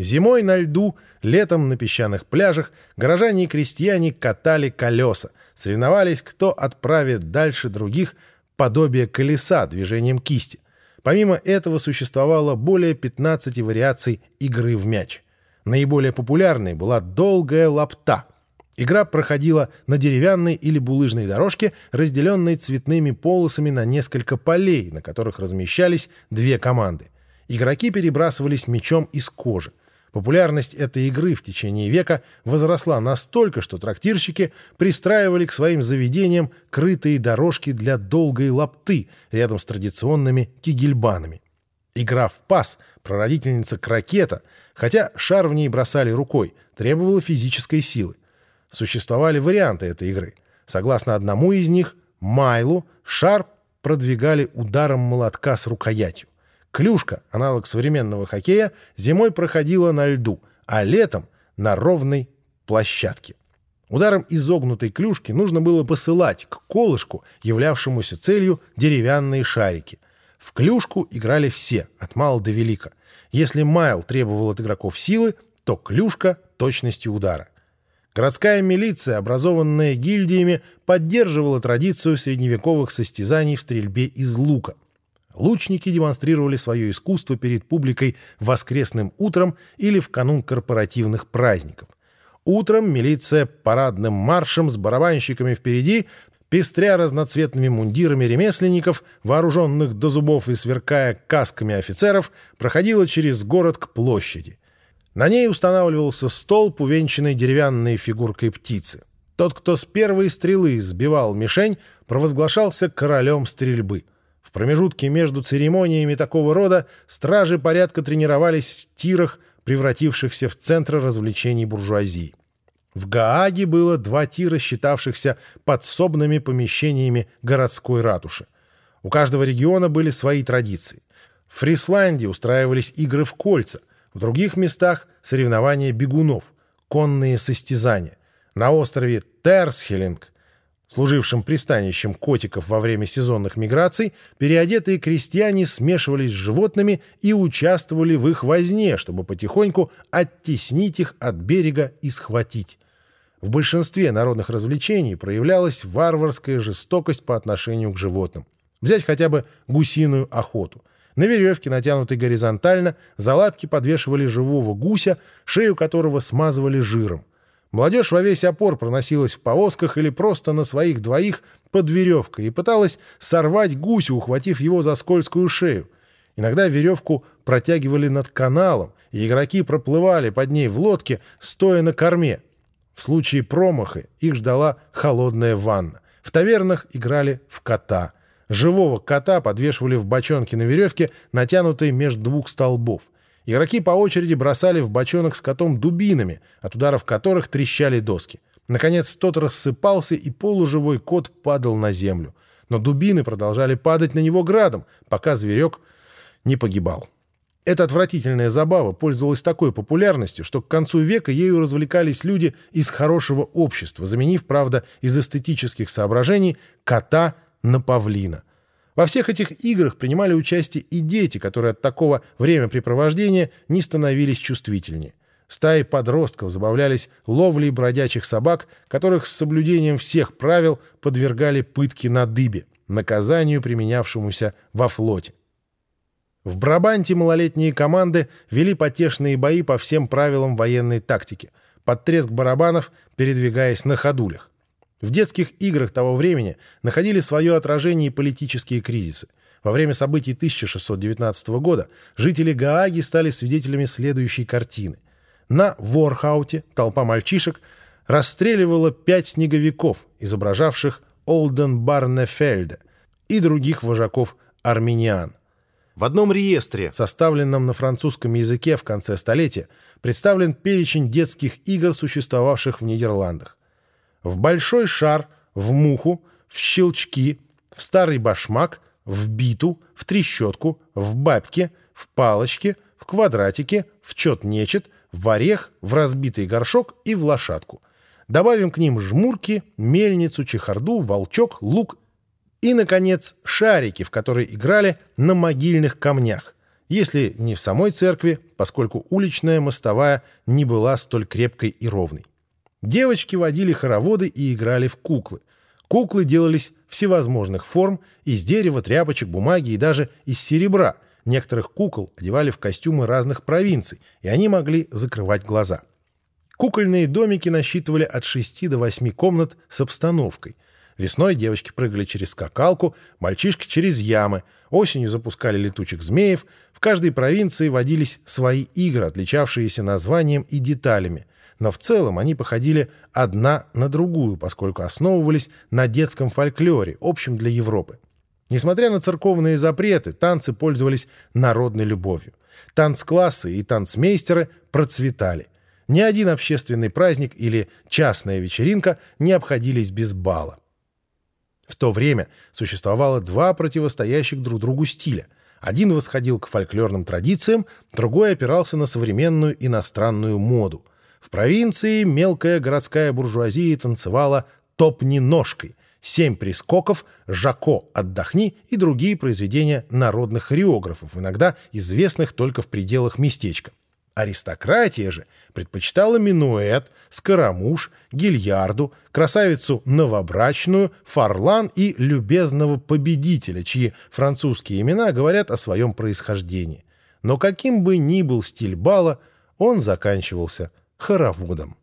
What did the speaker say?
Зимой на льду, летом на песчаных пляжах горожане и крестьяне катали колеса, соревновались, кто отправит дальше других подобие колеса движением кисти. Помимо этого существовало более 15 вариаций игры в мяч. Наиболее популярной была долгая лапта. Игра проходила на деревянной или булыжной дорожке, разделенной цветными полосами на несколько полей, на которых размещались две команды. Игроки перебрасывались мячом из кожи. Популярность этой игры в течение века возросла настолько, что трактирщики пристраивали к своим заведениям крытые дорожки для долгой лапты рядом с традиционными кигельбанами. Игра в пас, прародительница крокета, хотя шар в ней бросали рукой, требовала физической силы. Существовали варианты этой игры. Согласно одному из них, Майлу, шар продвигали ударом молотка с рукоятью. Клюшка, аналог современного хоккея, зимой проходила на льду, а летом — на ровной площадке. Ударом изогнутой клюшки нужно было посылать к колышку, являвшемуся целью деревянные шарики. В клюшку играли все, от мала до велика. Если майл требовал от игроков силы, то клюшка — точности удара. Городская милиция, образованная гильдиями, поддерживала традицию средневековых состязаний в стрельбе из лука — Лучники демонстрировали свое искусство перед публикой воскресным утром или в канун корпоративных праздников. Утром милиция парадным маршем с барабанщиками впереди, пестря разноцветными мундирами ремесленников, вооруженных до зубов и сверкая касками офицеров, проходила через город к площади. На ней устанавливался столб, увенчанный деревянной фигуркой птицы. Тот, кто с первой стрелы сбивал мишень, провозглашался королем стрельбы — в промежутке между церемониями такого рода стражи порядка тренировались в тирах, превратившихся в центры развлечений буржуазии. В Гааге было два тира, считавшихся подсобными помещениями городской ратуши. У каждого региона были свои традиции. В Фрисланде устраивались игры в кольца, в других местах — соревнования бегунов, конные состязания. На острове Терсхелинг служившим пристанищем котиков во время сезонных миграций, переодетые крестьяне смешивались с животными и участвовали в их возне, чтобы потихоньку оттеснить их от берега и схватить. В большинстве народных развлечений проявлялась варварская жестокость по отношению к животным. Взять хотя бы гусиную охоту. На веревке, натянутой горизонтально, за лапки подвешивали живого гуся, шею которого смазывали жиром. Молодежь во весь опор проносилась в повозках или просто на своих двоих под веревкой и пыталась сорвать гусю, ухватив его за скользкую шею. Иногда веревку протягивали над каналом, и игроки проплывали под ней в лодке, стоя на корме. В случае промаха их ждала холодная ванна. В тавернах играли в кота. Живого кота подвешивали в бочонке на веревке, натянутой между двух столбов. Игроки по очереди бросали в бочонок с котом дубинами, от ударов которых трещали доски. Наконец тот рассыпался, и полуживой кот падал на землю. Но дубины продолжали падать на него градом, пока зверек не погибал. Эта отвратительная забава пользовалась такой популярностью, что к концу века ею развлекались люди из хорошего общества, заменив, правда, из эстетических соображений кота на павлина. Во всех этих играх принимали участие и дети, которые от такого времяпрепровождения не становились чувствительнее. Стаи подростков забавлялись ловлей бродячих собак, которых с соблюдением всех правил подвергали пытке на дыбе, наказанию, применявшемуся во флоте. В Брабанте малолетние команды вели потешные бои по всем правилам военной тактики, под треск барабанов, передвигаясь на ходулях. В детских играх того времени находили свое отражение политические кризисы. Во время событий 1619 года жители Гааги стали свидетелями следующей картины. На Ворхауте толпа мальчишек расстреливала пять снеговиков, изображавших Олден Барнефельда и других вожаков армян. В одном реестре, составленном на французском языке в конце столетия, представлен перечень детских игр, существовавших в Нидерландах в большой шар, в муху, в щелчки, в старый башмак, в биту, в трещотку, в бабке, в палочке, в квадратике, в чет-нечет, в орех, в разбитый горшок и в лошадку. Добавим к ним жмурки, мельницу, чехарду, волчок, лук и, наконец, шарики, в которые играли на могильных камнях. если не в самой церкви, поскольку уличная мостовая не была столь крепкой и ровной. Девочки водили хороводы и играли в куклы. Куклы делались всевозможных форм, из дерева, тряпочек, бумаги и даже из серебра. Некоторых кукол одевали в костюмы разных провинций, и они могли закрывать глаза. Кукольные домики насчитывали от 6 до 8 комнат с обстановкой. Весной девочки прыгали через скакалку, мальчишки через ямы, осенью запускали летучих змеев. В каждой провинции водились свои игры, отличавшиеся названием и деталями но в целом они походили одна на другую, поскольку основывались на детском фольклоре, общем для Европы. Несмотря на церковные запреты, танцы пользовались народной любовью. Танцклассы и танцмейстеры процветали. Ни один общественный праздник или частная вечеринка не обходились без бала. В то время существовало два противостоящих друг другу стиля. Один восходил к фольклорным традициям, другой опирался на современную иностранную моду. В провинции мелкая городская буржуазия танцевала «топни ножкой», «семь прискоков», «жако, отдохни» и другие произведения народных хореографов, иногда известных только в пределах местечка. Аристократия же предпочитала минуэт, скоромуш, гильярду, красавицу новобрачную, фарлан и любезного победителя, чьи французские имена говорят о своем происхождении. Но каким бы ни был стиль бала, он заканчивался хороводом.